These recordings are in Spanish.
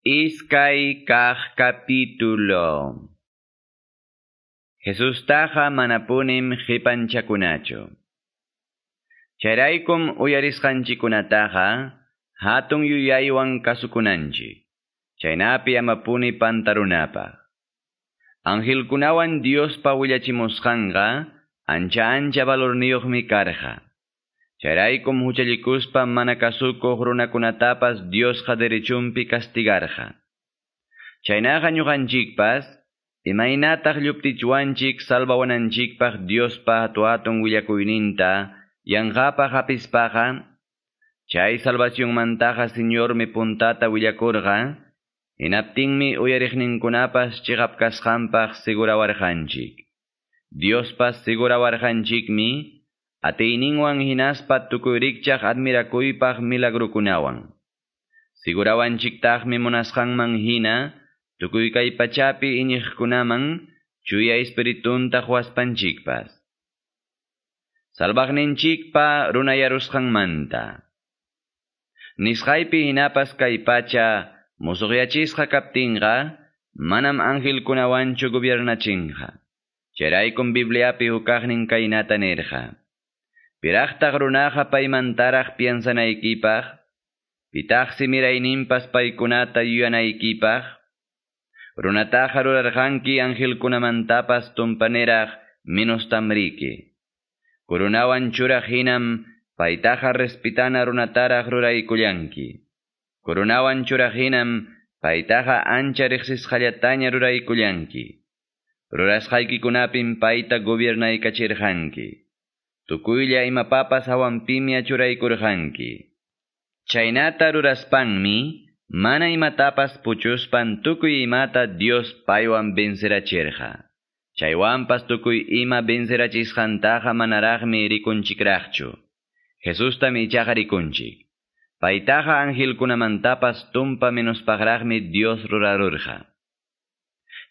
Iskay kah capítulo. Jesús taja manapunim hipanchakunacho. Charaykum uyarisqanchikunataqa hatun yuyaywan kasukunanchi. Chaynapi amapuni pantarunapa. Angelkunawan Diospa willachimusqanqa ancha ancha valorniyuqmi karqa. Charaykum huchallikuspa mana kasukuq runakunatapas Diosqa derechumpi castigarqa. Chaynaqa ñuqanchikpas imaynataq lluptichuanchik salvawananchikpaq Diospa hatu hatun willakuyninta yanqapaq apispaqa chay salvacionmantaqa Señormi puntata willakurqa hinaptinmi uyariqninkunapas chigap kasqanpaq segurawarqanchik. Diospas segurawarqanchikmi Ateininwan hinaspa tukuyrikchaq admirakuypaq milagrukunawan. Sigurawanchiktaqmi munasqanman hina, tukuy kay pachapi iñiqkunaman chuya espiritunta huaspanchikpas. Salvaqninchikpa runayarusqanmanta. Nisqaypi hinapas kay pacha musuqyachisqa kaptinqa, manam angelkunawanchu gobiernachinqa. Charaykum Bibliapi hukaqnin kaynata nirqa. Piraqtaq runaqa paymantaraq piensanaykipaq, pitaqsi mirayninpas paykunata yuyanaykipaq, runataqa rurarqanki angelkunamantapas tumpaneraq minustamriki. Kurunawan churaq hinam paytaqa respitana runataraq ruraykullanki. Kurunawan churaq hinam paytaqa ancha riqsisqallataña ruraykullanki. Rurasqaykikunapin payta gobiernaykachirqanki. Tukuylla imapapas hawanpimi achuraykurqanki. Chaynata ruraspanmi, mana imatapas puchuspan tukuy imata Dios paywan vencerachirqa. Chaywanpas tukuy ima vencerachisqantaqa manaraqmi rikunchikraqchu. Jesustami ichaqa rikunchik. Paytaqa angelkunamantapas tumpa menuspaqraqmi Dios rurarurqa.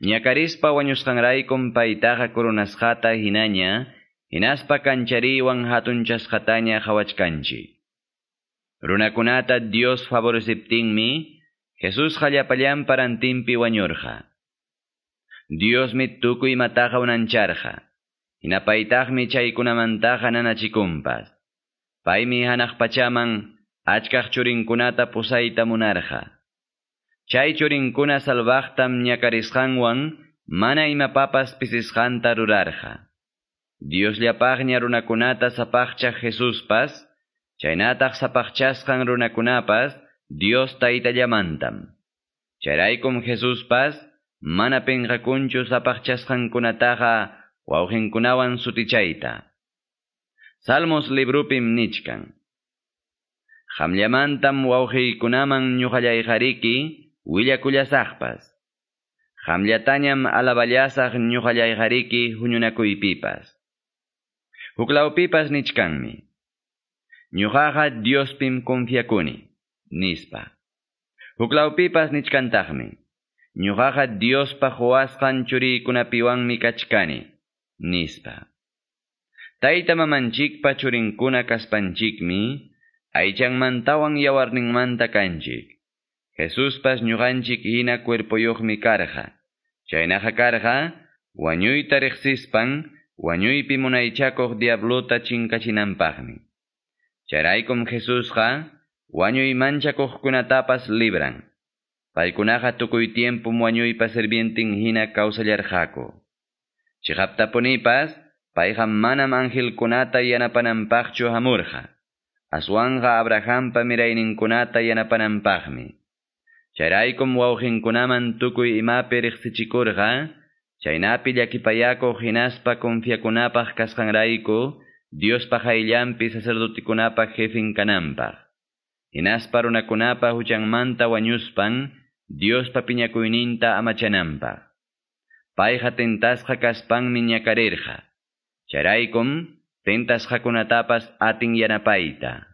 Ñakarispa wañusqanraykum paytaqa kurunasqata hinaña, Hinaspa kanchariwan hatunchasqataña hawachkanchi. Runakunata Dios favoreciptinmi, hallapallan parantimpi wañurqa. Diosmi tukuy mataqa unancharqa. Hinapaytaqmi chaykunamantaqa nanachikumpas. Paymi hanaq pachaman achkaq churinkunata pusayta munarqa. Chay churinkuna salvaqtam ñakarisqanwan mana imapapas pisisqanta rurarqa. Dios llapaqña runakunata sapaqchaq Jesuspas, chaynataq sapaqchasqan runakunapas Dios taytallamantam. Chayraykum Jesuspas, mana penqakunchu sapaqchasqankunataqa wawqinkunawan sutichayta. Salmos librupim nichkan. Hamllamantam wawqiykunaman ñuqallayqariki willakullasaqpas. Hamllatañam alaballasaq ñuqallayqariki huñunakuypipas. Huklawpipas nichkanmi. Ñuqaqa Diospim confiakuni, nispa. Huklawpipas nichkantaqmi. Ñuqaqa Diospa huasqan churiykunapiwanmi kachkani, nispa. Tayta mamanchikpa churinkuna kaspanchikmi, aychanmantawan yawarninmanta kanchik. Jesuspas ñuqanchik hina cuerpoyuqmi karqa. Chaynaqa karqa, wañuyta riqsispan, wañuypi munaychakuq diablota chinkachinanpaqmi. Charaykum Jesusqa wañuy manchakuqkunatapas libran. Paykunaqa tukuy tiempum wañuypa sirvientin hina kawsallarqaku. Chiqaptapunipas payqa manam angelkunata yanapananpaqchu hamurqa. Aswanqa Abrahampa mirayninkunata yanapananpaqmi. Charaykum wawqinkunaman tukuy imapi riqsichikurqa, Chaynapi llakipayakuq hinaspa confiakunapaq kasqanrayku, Diospa hayllampi sacerdotikunapaq jefin kananpaq. Hinaspa runakunapa huchanmanta wañuspan, Diospa piñakuyninta amachananpaq. Payqa tentasqa kaspanmi ñakarirqa. Charaykum, tentasqakunatapas atin yanapayta.